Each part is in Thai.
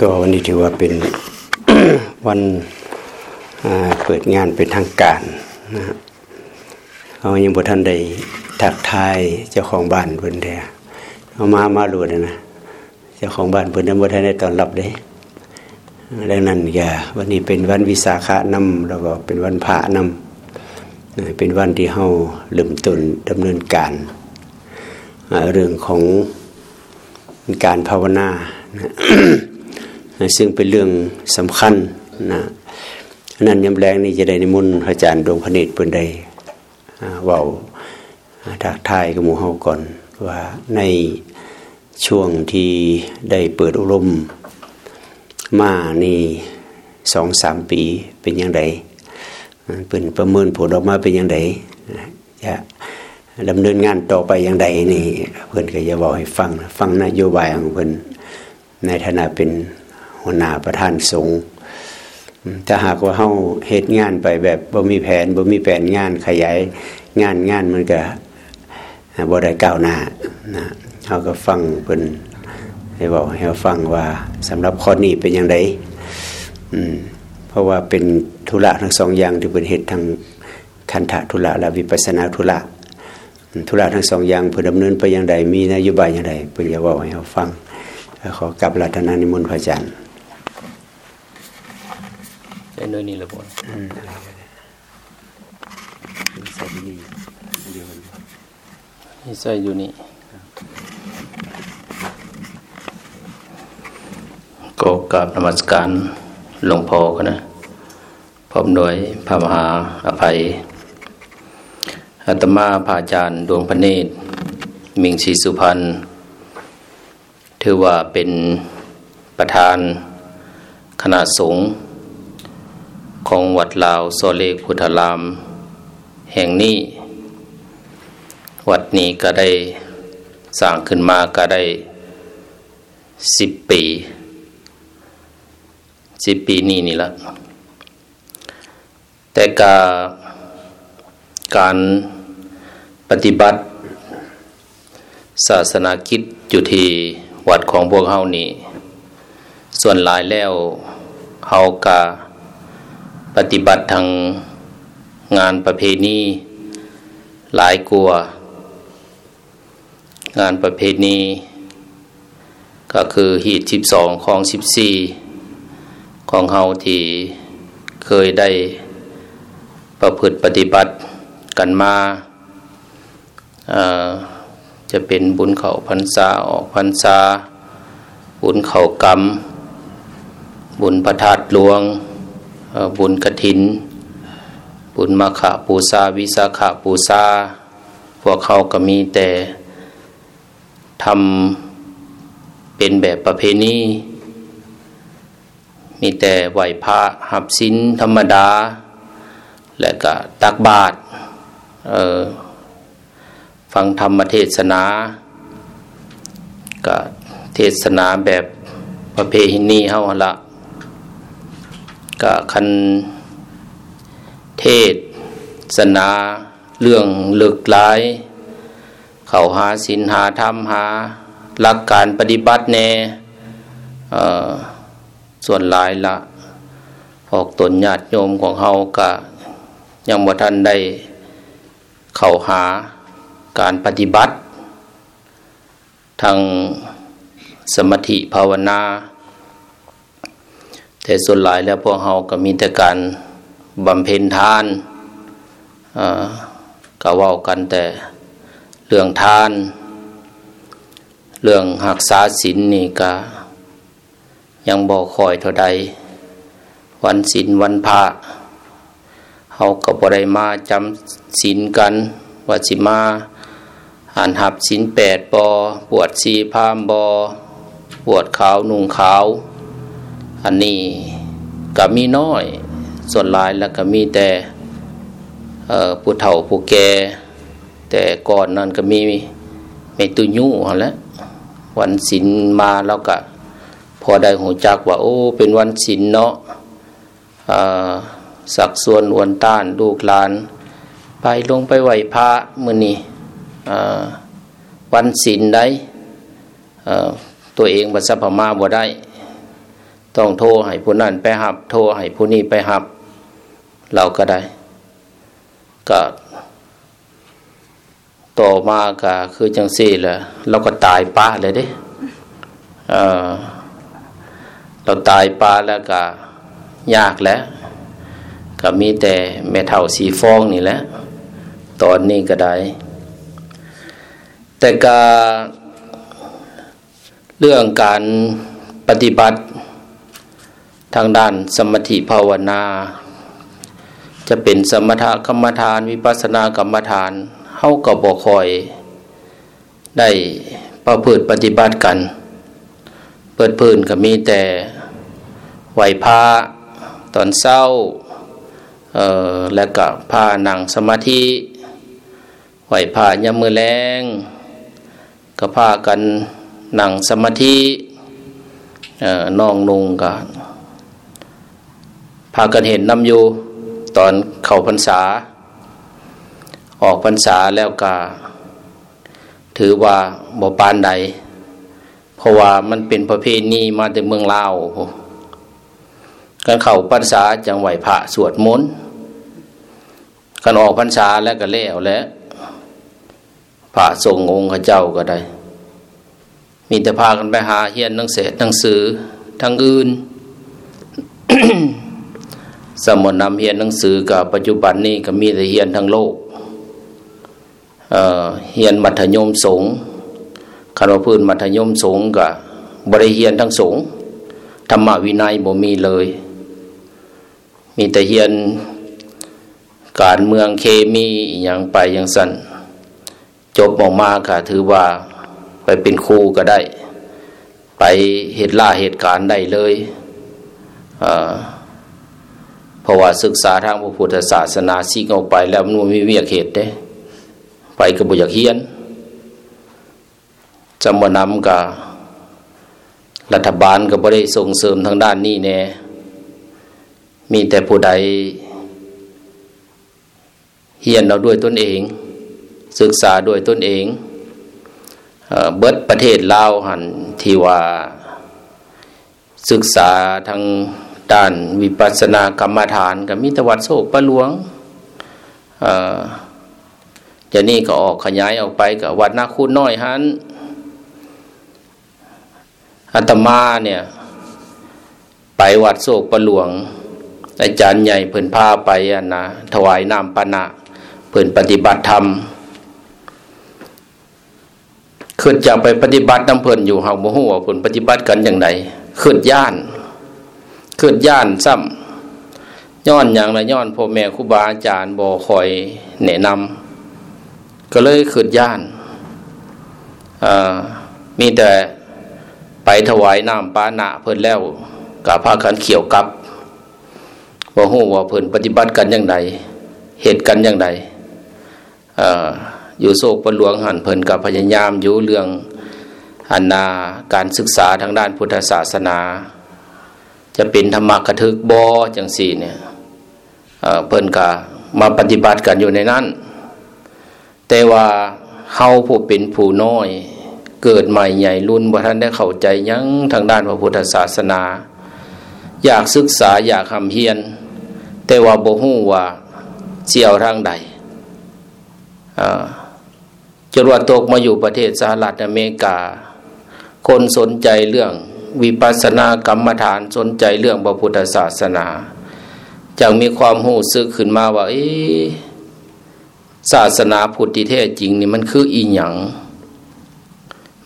ก็วันนี้ถือว่าเป็นวันเปิดงานเป็นทางการนะเขายังบ่ท่านได้ทักทายเจ้าของบ้านเพิ่นแท้เอามามาดูนะเจ้าของบ้านเพิ่นนั้นบ่ท่านได้ตอนรับเด้ดังนั้นก็วันนี้เป็นวันวิสาขะนำแล้วก็เป็นวันพระนำเป็นวันที่เฮาเริ่มต้นดำเนินการเรื่องของการภาวนานะ ซึ่งเป็นเรื่องสำคัญนะนั้นยำแรงนี่จะได้นิมนต์อาจารย์ดวงพเนตรเปินใดว่าทักทายกับหมู่เฮาก่อนว่าในช่วงที่ได้เปิดอบรมมานี่สองสามปีเป็นยังไงเป็นประเมินผลออกมาเป็นยังไงจะดำเนินงานต่อไปอย่างใดนี่เพื่อนก็จะบอกให้ฟัง ฟังนโยบายของเพื่อนในฐานะเป็น หัวหน้าประธานสงฆ์ถ้าหากว่าเฮาเหตุงานไปแบบบ่มีแผนบ่มีแผนงานขยายงานงานมันก็บ่ได้ก้าวหน้านะเฮาก็ฟังเพิ่นให้บอกให้ฟังว่าสำหรับข้อนี้เป็นอย่างไรอืมเพราะว่าเป็นธุระทั้งสองอย่างที่เป็นเหตุทางคันธะธุระและวิปัสสนาธุระธุระทั้งสองอย่างเพื่อดำเนินไปอย่างใดมีนโยบายอย่างไรเพื่อจะบอกให้เราฟังขอกลับรัตนานิมนต์พระอาจารย์ ใช่เนื้อนี่ละบ่ใส่ดีนี่ใส่อยู่นี่ก็กราบนมัสการหลวงพ่อกันนะพร้อมด้วยพระมหาอภัยอาตมาพระอาจารย์ดวงพระเนตร มิงศรีสุพรรณถือว่าเป็นประธานคณะสงฆ์ ของวัดลาวโซเลพุทธราม แห่งนี้ วัดนี้ก็ได้สร้างขึ้นมาก็ได้สิบปีสิบปีนี้นี่ละแต่กาการปฏิบัติ ศาสนาคิดอยู่ที่วัดของพวกเฮานี่ ส่วนหลายแล้วเฮากา ปฏิบัติทางงานประเพณีหลายกลัว งานประเพณีก็คือหีดสิบสองของสิบสี่ของเฮาที่เคยได้ประพฤติปฏิบัติกันมาจะเป็นบุญเขาพันษาออกพันษาบุญเขากรรม บุญพระธาตุหลวง บุญกระถิน บุญมาขะปูซาวิสาขะปูซาพวกเขาก็มีแต่ทำเป็นแบบประเพณี มีแต่ไหวพระหับสินธรรมดา และก็ตักบาตรฟังธรรมเทศนาก็เทศนาแบบประเพณีเฮาละ ก็คันเทศสนา เรื่องเลือกหลาย เขาหาศีลหาธรรมหา หลักการปฏิบัติแน่ส่วนหลายละออกตนญาติโยมของเฮาก็ยังบ่ทันได้เข้าหาการปฏิบัติ ทางสมถิภาวนา แต่ส่วนหลายแล้วพวกเราก็มีแต่การบำเพ็ญทานก็ว่ากันแต่เรื่องทาน เรื่องหักษาศีลนนี่ก็ยังบอกคอยเท่าใด วันศีลวันพระเขาก็บ่ได้มาจำศีลกันว่าสิมาอ่านหับศีลแปดบอบวชสีพามบอบวชขาวนุ่งขาว อันนี้ก็มีน้อย ส่วนหลายแล้วก็มีแต่ผู้เฒ่าผู้แก่แต่ก่อนนั้นก็มีเมตุญูแล้ววันศีลมาแล้วก็พอได้หูจักว่า โอ้ เป็นวันศีลเนาะสักส่วนอวนต้านลูกหลาน ไปลงไปไหวพระมือนี้วันศีลได้ตัวเองบัสัพมาบ่ได้ ต้องโทรให้ผู้นั้นไปหับ โทรให้ผู้นี้ไปหับ เราก็ได้ ก็ต่อมาก็คือจังซี่แหละเราก็ตายป้าเลยเด้เออเราตายป้าแล้วก็ยากแล้ว ก็มีแต่แม่เท่าสีฟองนี่แหละตอนนี้ก็ได้ แต่กาเรื่องการปฏิบัติ ทางด้านสมถิภาวนา จะเป็นสมถกรรมฐานวิปัสสนากรรมฐานเฮาก็บ่คอย ได้ประพฤติปฏิบัติกัน เปิดพื้นก็มีแต่ไหวพาตอนเศร้าเอ่อแล้วก็พานั่งสมาธิไหวพายามมือแรงก็พากันนั่งสมาธิน้องนุงก็ พากันเห็นนำอยู่ตอนเข้าพรรษา ออกพรรษาแล้วก็ถือว่าบ่ปานใด เพราะว่ามันเป็นประเพณีมาจากเมืองลาวการเข้าพรรษาจังไหวพระสวดมนต์การออกพรรษาแล้วก็แล้วแล้วพระทรงองค์เจ้าก็ได้ มีแต่พากันไปหาเฮียนหนังเสหนังสือทางอื่น สมุนนำเฮียนหนังสือกับปัจจุบันนี้ก็มีแต่เฮียนทั้งโลกเเฮียนมัธยมสงฆ์คารวพื้นมัธยมสงฆ์กับบริเฮียนทั้งสงฆ์ธรรมวินัยบ่มีเลย มีแต่เฮียนการเมืองเคมีอย่างไปอย่างสั้นจบออกมาค่ะถือว่าไปเป็นครูก็ได้ ไปเหตุล่าเหตุการณ์ได้เลย เพราะว่าศึกษาทางพระพุทธศาสนาซิกออกไปแล้วมันมีเวียกเหตุเด้ ไปกระบุอยากเฮียนจำวนำกับรัฐบาลก็บ่ได้ส่งเสริมทางด้านนี้แน่มีแต่ผู้ใดเฮียนเราด้วยตนเอง ศึกษาด้วยตนเองเบิดประเทศลาวหันที่ว่าศึกษาทาง ด้านวิปัสสนากรรมฐานกับมิตรวัดโศกประหลวงจะนี่ก็ออกขยายออกไปกับวัดนาคูน้อยฮันอัตมาเนี่ย ไปวัดโศกประหลวง อาจารย์ใหญ่เพิ่นพาไปอะนะถวายน้ำปนะเพิ่นปฏิบัติธรรมขึ้นจะไปปฏิบัติน้ำเพิ่นอยู่เฮาบ่ฮู้ว่าเพิ่นปฏิบัติกันอย่างไรขึ้นย่าน ขึ้นย่านซ้ำย้อนอย่างไรย้อนพ่อแม่ครูบาอาจารย์บ่คอยแนะนำก็เลยขึ้นย่านมีแต่ไปถวายน้ำปานะเพิ่นแล้วกับพากันเขียวกับบ่ฮู้ว่าเพิ่นปฏิบัติกันอย่างไรเหตุกันอย่างไรอยู่โศกประหลวงหันเพิ่นกับพยายามอยู่เรื่องอันนาการศึกษาทางด้านพุทธศาสนา จะเป็นธรรมกถึกบอจังสี่เนี่ยเพิ่นกะมาปฏิบัติกันอยู่ในนั้น แต่ว่าเฮาผู้เป็นผู้น้อย เกิดใหม่ใหญ่รุ่นบ่ท่านได้เข้าใจยังทางด้านพระพุทธศาสนา อยากศึกษาอยากคำเฮียน แต่ว่าบ่ฮู้ว่าเสี่ยวทางใดจรวดตกมาอยู่ประเทศสหรัฐอเมริกา คนสนใจเรื่อง วิปัสสนากรรมฐานสนใจเรื่องพระพุทธศาสนาจังมีความหูซึกขึ้นมาว่าเอศาสนาพุทธิแท้จริงนี่มันคืออีหยัง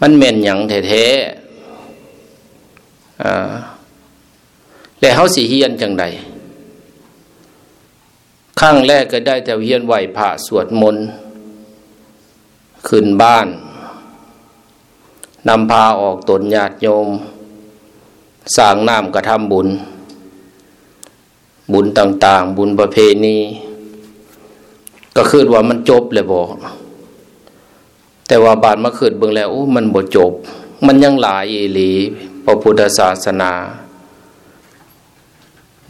มันแม่นหยังแท้ๆแล้วเขาสิเฮียนจังใดข้างแรกก็ได้แต่เฮียนไหวพระสวดมนต์ขึ้นบ้านนำพาออกตนญาติโยม สร้างน้ำกระทำบุญ บุญต่าง ๆ บุญประเพณี ก็คือว่ามันจบเลยบอกแต่ว่าบาทมาคืดเบิ่งแล้วมันบ่จบ มันยังหลายอีหลีพระพุทธศาสนา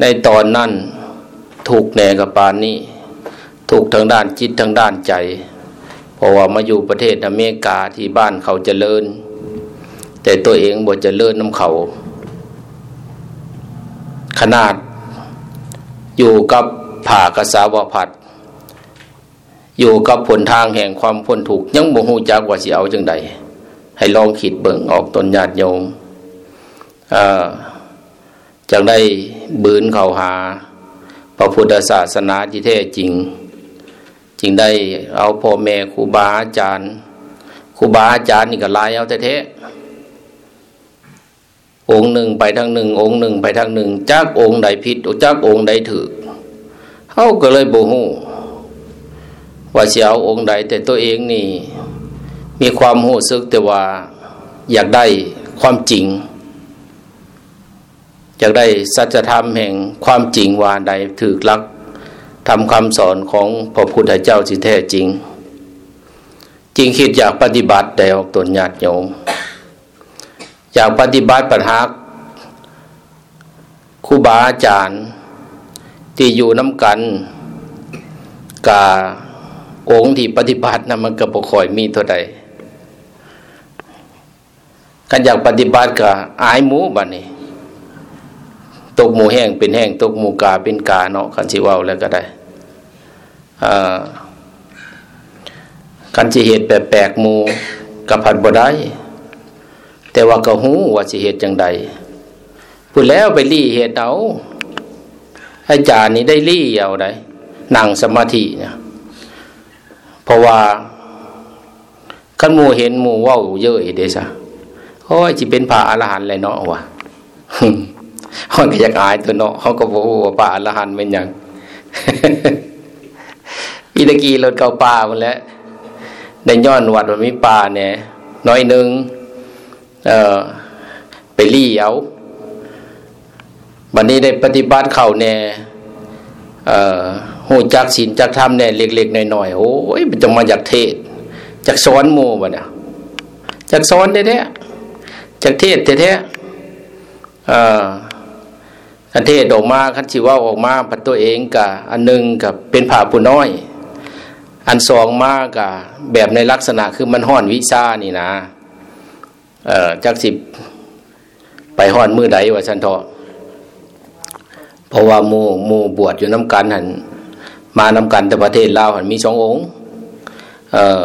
ในตอนนั้นถูกแนกับปานนี้ ถูกทางด้านจิตทางด้านใจ เพราะว่ามาอยู่ประเทศอเมริกาที่บ้านเขาเจริญ แต่ตัวเองบ่เจริญน้ำเขา ขนาด อยู่กับผ่ากระสาวผัดอยู่กับผลทางแห่งความพ้นถูกยังบ่หูจักว่าสิเอาจังใดให้ลองคิดเบิ่งออกตนญาติโยมจังได้บืนเขาหา พระพุทธศาสนาที่แท้จริง จึงได้เอาพ่อแม่ครูบาอาจารย์ครูบาอาจารย์นี่ก็ลายเอาแท้ องค์หนึ่งไปทางหนึ่ง องค์หนึ่งไปทางหนึ่งจักองค์ใดผิดจักองค์ใดถือเขาก็เลยโบหูว่าเสียวองค์ใดแต่ตัวเองนี่ มีความหูซึกแต่ว่าอยากได้ความจริง อยากได้สัจธรรมแห่งความจริงว่าใดถือลักทำคำสอนของพระพุทธเจ้าที่แท้จริง จริงคิดอยากปฏิบัติแต่ออกตนญาติโยม อยากปฏิบัติปัญหาครูบาอาจารย์ที่อยู่น้ำกันกาองค์ที่ปฏิบัตินะมันก็บ่ค่อยมีเท่าใดกันอยากปฏิบัติกับอายหมูบัดนี้ ตกหมูแห้งเป็นแห้งตกหมูกาเป็นกาเนาะคันสิว่าแล้วก็ได้คันสิเหตุแปลกๆหมูกับผัดบ่ได้ แต่ว่าก็หูว่าสิเหตุจังใดพูดแล้วไปรี่เหตุเอาอาจารย์นี่ได้รี่เอาได้นั่งสมาธิเนี่ยเพราะว่าขันมูเห็นมูว่าเยอะเดชะโอ้ยจะเป็นพระอรหันต์เลยเนาะวะเขาก็อยากอายตัวเนาะเขาก็บอกว่าป่าละหันเป็นอย่างปีตะกี้รถเก่าป่าหมดแล้วในย้อนวัดมันมีป่าเนี่ยน้อยหนึ่ง เออไปรีเอาวันนี้ได้ปฏิบัติเข่าเนี่ยเออหูจักศีลจักธรรมเนี่ยเล็กๆน้อยๆโอ้ยมันจะมาจากเทศจากสอนโมบะเนี่ยจากสอนแท้ๆจากเทศแท้ๆออคันเทศออกมาคันชีว่าออกมาพัดตัวเองกับอันหนึ่งกับเป็นผ่าผู้น้อย อันสองมากับแบบในลักษณะคือมันห่อนวิชานี่นะ จักสิบไปห่อนมือใดว่าฉันทอเพราะว่าโมโมบวชอยู่น้ำกันหันมาน้ำกันแต่ประเทศลาวหันมีสององค์เอ่อ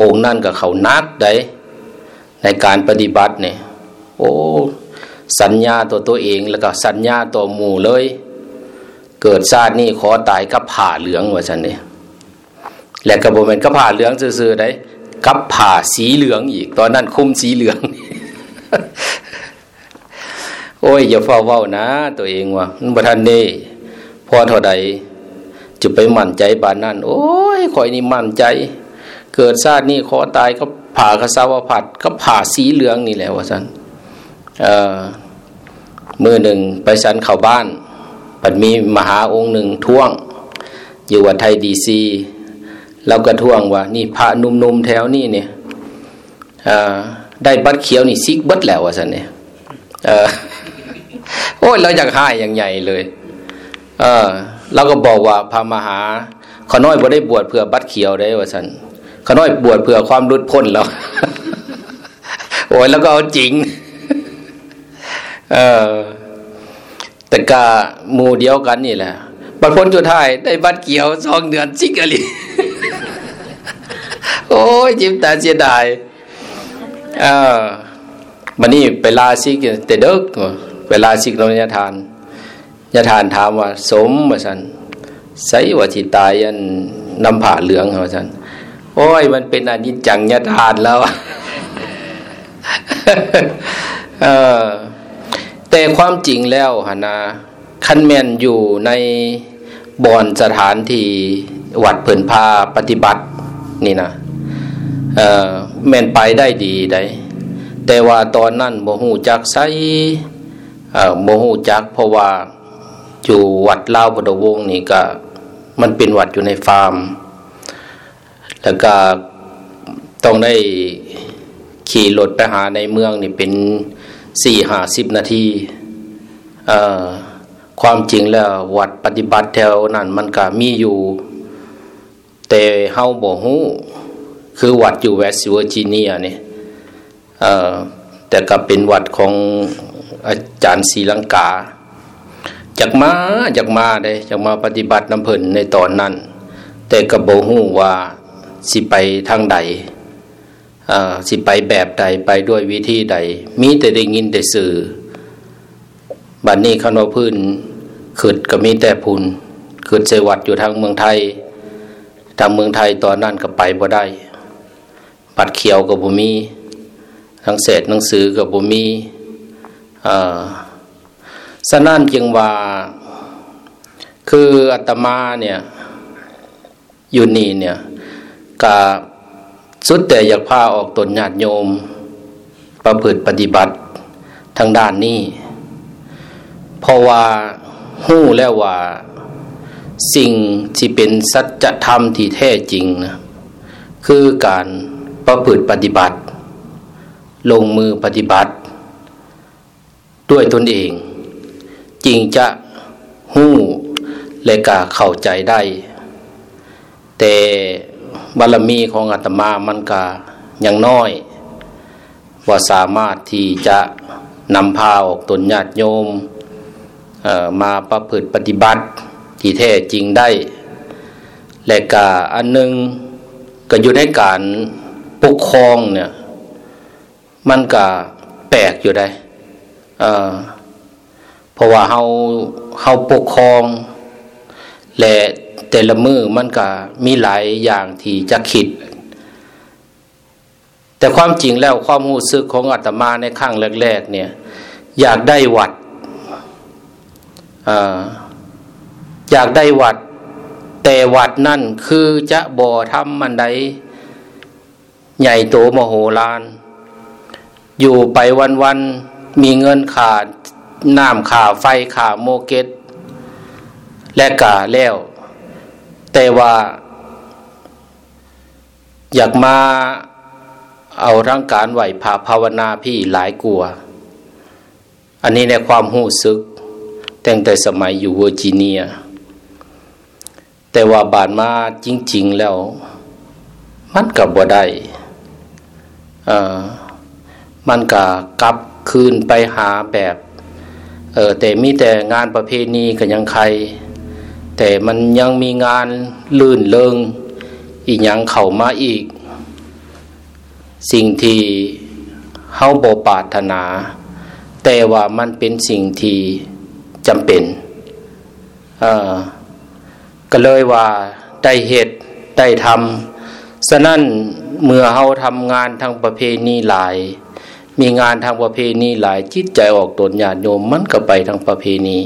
องค์นั่นกับเขานักได้ในการปฏิบัติเนี่ยโอ้สัญญาตัวตัวเองแล้วก็สัญญาตัวหมู่เลย เกิดชาตินี้ขอตายกับผ่าเหลืองว่าฉันเนี่ยและกระบอกเป็นกับผ่าเหลืองซื่อๆได้ กับผ่าสีเหลืองอีก ตอนนั้นคุ้มสีเหลือง โอ้ย อย่าเฝ้าเว้านะ ตัวเองวะมันบทันนี่พอเท่าใดจะไปมั่นใจบานนั้นโอ้ยคอยนี่มั่นใจ เกิดชาตินี้ขอตายก็ผ่ากระสาวผัดก็ผ่าสีเหลืองนี่แหละวะสันเอ่อมือหนึ่งไปสันเข้าบ้านปัดมีมหาองค์หนึ่งท่วง อยู่วัดไทยดีซี เราก็ท่วงว่านี่พระนุ่มๆแถวนี่เนี่ยได้บัตรเขียวนี่ซิกบัตแล้ววะสันเนี่ยโอ้ยเราอยากหายอย่างใหญ่เลย เออเราก็บอกว่าพระมหาขน้อยบ่ได้บวชเพื่อบัตรเขียวได้วะสันขน้อยบวชเพื่อความรุดพ้นแล้วโอ้ยแล้วก็เอาจริง เออแต่กาหมู่เดียวกันนี่แหละบัตรพ้นจุดท้ายได้บัตรเกี่ยวสองเดือนซิกอะไร โอ้ยจิ้มตาเสียดายเออมันนี่ไปลาซิกแต่เด็กเวลาซิกเราเนี่ยทานยาทานถามว่า สมว่าสันใสว่าที่ตายยันนำผ่าเหลืองว่าสันโอ้ย มันเป็นอนิจจังยาทานแล้วเออแต่ความจริงแล้วฮะนะคันแมนอยู่ในบ่อนสถานที่วัดเผินพาปฏิบัตินี่นะ แม่นไปได้ดีได้แต่ว่าตอนนั้นโมหูจักไซโมหูจักเพราะว่าอยู่วัดเล่าพดวงนี่ก็มันเป็นวัดอยู่ในฟาร์ม แล้วก็ต้องได้ขี่รถไปหาในเมืองนี่เป็นสี่ห้าสิบนาที ความจริงแล้ววัดปฏิบัติแถวนั้นมันก็มีอยู่ แต่เฮาบ่ฮู้ คือวัดอยู่เวสต์เวอร์จิเนียนี่แต่ก็เป็นวัดของอาจารย์ศรีลังกาจากมาจากมาได้จากมาปฏิบัติน้ำเพินในตอนนั้น แต่กระโบหูว่าสิไปทางใดสิไปแบบใดไปด้วยวิธีใด มีแต่ได้ยินแต่สื่อบัดนนี้ขนวพื้นขืดก็มีแต่พุนขืดเสวัดอยู่ทางเมืองไทย ทางเมืองไทยตอนนั้นก็ไปบ่ได้ ปัดเขียวกับบุมีทั้งเศษหนังสือกับบุมีสนั่นจึงว่า คืออาตมาเนี่ยอยู่นี่เนี่ยกาสุดแต่อยากพาออกตนญาติโยม ประพฤติปฏิบัติทางด้านนี้ เพราะว่าหู้แล้วว่าสิ่งที่เป็นสัจธรรมที่แท้จริงนะคือการ ประพฤติปฏิบัติ ลงมือปฏิบัติ ด้วยตนเอง จริงจะหู้และกาเข้าใจได้ แต่บารมีของอาตมามันกายังน้อย ว่าสามารถที่จะนำพาออกตนญาติโยมมาประพฤติปฏิบัติที่แท้จริงได้ และกาอันหนึ่งก็อยู่ในการ ปกครองเนี่ย มันก็แปลกอยู่ได้เพราะว่าเฮาเฮาปกครอง และแต่ละมือมันก็มีหลายอย่างที่จะคิด แต่ความจริงแล้วความรู้สึกของอาตมาในข้างแรก ๆ เนี่ย อยากได้วัดอยากได้วัด แต่วัดนั่นคือจะบ่อทำมันใด ใหญ่โตมโหฬารอยู่ไปวันๆมีเงินขาดน้ำขาไฟขาโมเกตและกาแล้ว แต่ว่า อยากมาเอาร่างการไหวพาภาวนาพี่หลายกลัว อันนี้ในความหู้ซึก แตั้งแต่สมัยอยู่เวอร์จิเนีย แต่ว่าบานมาจริง ๆ แล้ว มันกับบ่ได้ มันก็กลับคืนไปหาแบบเออแต่มีแต่งานประเพณีก็ยังใคร แต่มันยังมีงานลื่นเลิงอีกอย่างเข้ามาอีก สิ่งที่เฮาโบปาถนา แต่ว่ามันเป็นสิ่งที่จำเป็นก็เลยว่าได้เหตุได้ทำฉะนั้น เมื่อเฮาทำงานทางประเพณีหลาย มีงานทางประเพณีหลายจิตใจออกตนญาติโยมมันก็ไปทางประเพณี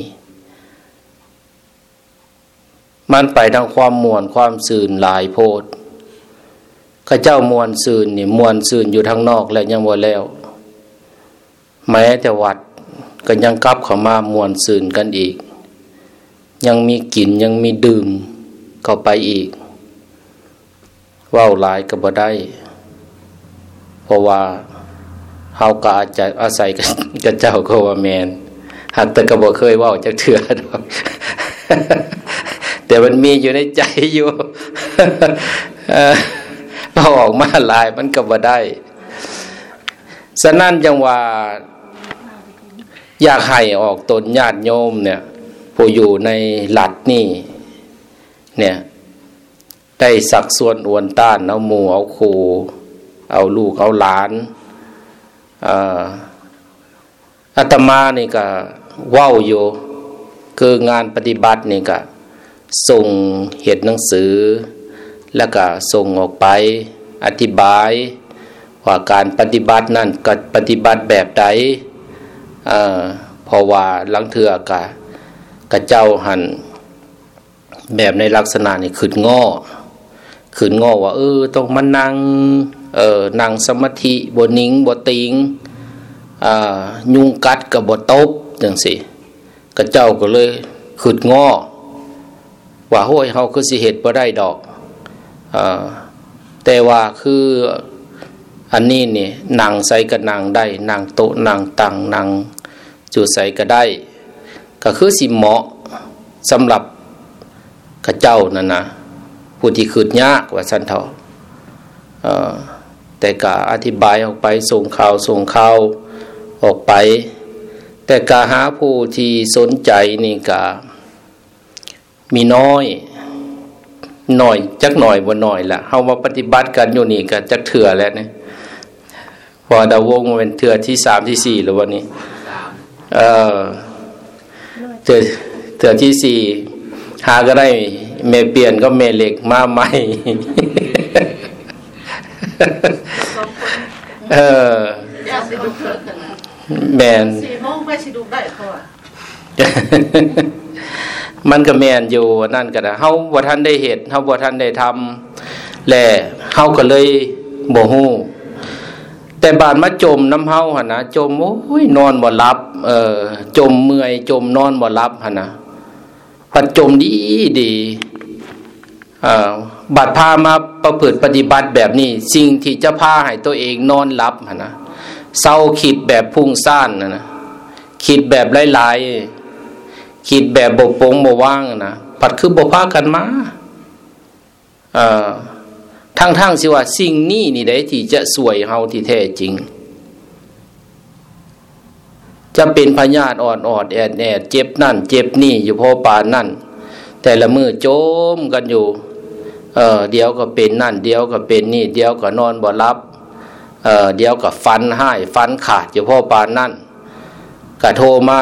มันไปทางความมวนความสื่นหลายโพดข้าเจ้ามวนสื่นนี่มวนสื่นอยู่ทางนอกแล้วยังบ่แล้ว แม้แต่วัดก็ยังกลับเข้ามามวนสื่นกันอีก ยังมีกินยังมีดื่มเข้าไปอีก ว้าหลายก็บ่ได้ เพราะว่าเฮาก็อาจจะอาศัยกับเจ้าก็ว่าแมนหักแต่ก็บ่เคยว่าจักเถื่อดอกแต่มันมีอยู่ในใจอยู่เอาออกมาหลายมันก็บ่ได้ฉะนั้นจังว่า อยากให้ออกตนญาติโยมเนี่ยผู้อยู่ในหลัดนี่ เนี่ย ได้สักส่วนอวนต้านเอาหมูเอาคูเอาลูกเอาหลานอาตมานี่ก็ว้าวอยู่คืองานปฏิบัตินี่ก็ส่งเหตุหนังสือ แล้วก็ส่งออกไปอธิบาย ว่าการปฏิบัตินั่นก็ปฏิบัติแบบใดเพราะว่าลังเถื่อกะกะเจ้าหันแบบในลักษณะนี่ขึ้นง้อ ขืนงอว่า เออต้องมานั่งเออนั่งสมาธิบนิงบติงอ่ายุงกัดกับบตบจังสิกระเจ้าก็เลยขืดงอว่าห้วยเฮาคือสิเหตุบ่ได้ดอกอแต่ว่าคืออันนี้นี่นั่งใส่ก็นั่งได้นั่งโต๊ะนั่งตังนั่งจุดใส่ก็ได้ ก็คือสิเหมาะสำหรับกระเจ้านั่นนะ ผู้ที่คืดยากว่าสันเถาแต่กะอธิบายออกไปส่งข่าวส่งข่าวออกไป แต่กาหาผู้ที่สนใจนี่กามีน้อยหน่อยจักหน่อยบ่หน่อยละเฮามาปฏิบัติกันอยู่นี่ก็จักเถื่อแล้วเนี่ยพอดาวงเป็นเถื่อที่สามที่สี่หรือวันนี้ เออเถื่อเถื่อที่สี่ หาก็ได้เมเปลี่ยนก็เมเหล็กมาใหม่เอออยากสิดูเถิดนะแมนสี่โมงไปสิดูได้เขาอะมันก็แมนอยู่นั่นก็ได้เฮาบ่ทันได้เฮ็ดเฮาบ่ทันได้ทำแหละเฮาก็เลยบ่ฮู้แต่บานมาจมน้ำเฮาหั่นนะจมโอ้ยนอนบ่หลับ เอ่อจมเมื่อยจมนอนบ่หลับหั่นนะ ปัดจมดีดีบัดพามาประพฤติปฏิบัติแบบนี้ สิ่งที่จะพาให้ตัวเองนอนหลับนะเศร้าคิดแบบพุ่งซ่านนะนะคิดแบบหลายๆคิดแบบบกปงบว่างนะผัดคือบพากันมาเอ่อทั้งทั้งสิว่าสิ่งนี้นี่ได้ที่จะสวยเฮาที่แท้จริง จะเป็นพญาติอ่อนออดแอดแอดเจ็บนั่น เจ็บนี่อยู่พอปานนั่น แต่ละมือโจมกันอยู่ เออเดี๋ยวก็เป็นนั่น เดี๋ยวก็เป็นนี่ เดี๋ยวก็นอนบ่รับเออเดี๋ยวก็ฟันให้ฟันขาดอยู่พอปานนั่นก็โทรมา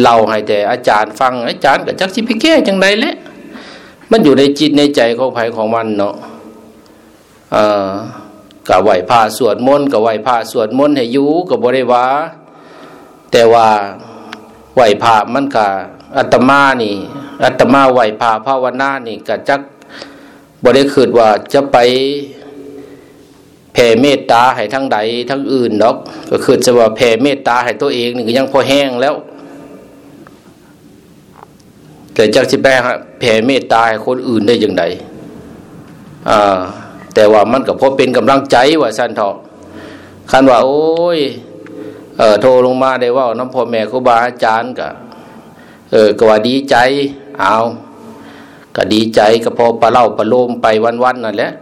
เล่าให้แต่อาจารย์ฟังอาจารย์ก็จักสิไปแก้จังไดแหละมันอยู่ในจิตในใจของไผของมันเนาะเออก็ไหวพาสวดมนต์ก็ไหวพาสวดมนต์ให้ยู่ก็บ่ได้ว่า แต่ว่าไหวพามันก็อัตมานี่อัตมาไหวพาภาวนานี่ก็จักบ่ได้คิดว่าจะไปแผ่เมตตาให้ทั้งใดทั้งอื่นดอก ก็คือจะว่าแผ่เมตตาให้ตัวเองนี่ก็ยังพอแห้งแล้ว แต่จักสิแปแผ่เมตตาให้คนอื่นได้ยังไงอ่าแต่ว่ามันก็พอเป็นกำลังใจว่าสันเถาะคันว่า โอ้ย เออโทรลงมาได้ว่าน้ำพ่อแม่ครูบาอาจารย์ก็เออก็ว่าดีใจเอาก็ดีใจก็พอปลาเล่าปลาโลมไปวันๆนั่นแหละ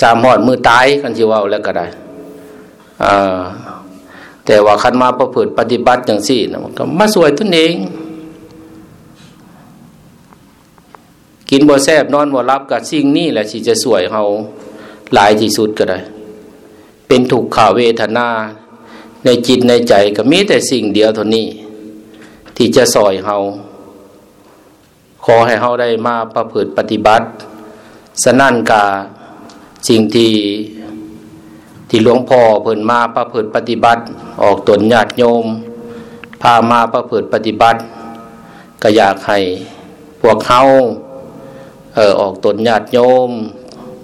สามหอดมือตายกันสิว่าแล้วก็ได้อ่าแต่ว่าคันมาประพฤติปฏิบัติอย่างสี่นะมันก็มาสวยตนเอง กินบ่แซบนอนบ่รับกับสิ่งนี้แหละที่จะสวยเฮาหลายที่สุดก็ได้ เป็นถูกข่าวเวทนา ในจิตในใจก็มีแต่สิ่งเดียวเท่านี้ ที่จะสอยเฮาขอให้เฮาได้มาประพฤติปฏิบัติ สนั่นกาสิ่งที่ที่หลวงพ่อเพิ่นมาประพฤติปฏิบัติ ออกตนญาติโยม พามาประพฤติปฏิบัติ ก็อยากให้พวกเขาเออออกตนญาติโยม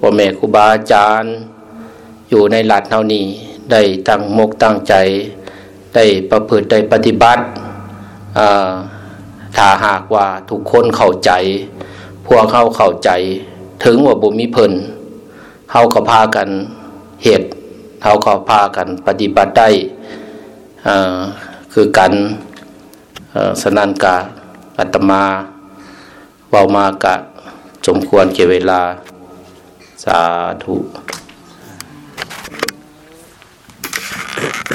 พ่อแม่ครูบาอาจารย์ อยู่ในหลัดเท่านี้ ได้ตั้งมกตั้งใจ ได้ประพฤติได้ปฏิบัติถ้าหากว่าทุกคนเข้าใจ พวกเขาเข้าใจ ถึงว่าบุมีเพิ่นเขาก็พากันเหตุเขาก็พากันปฏิบัติได้คือกันสนันกาอัตมาเบามากะ สมควรเก็บเวลา สาธุ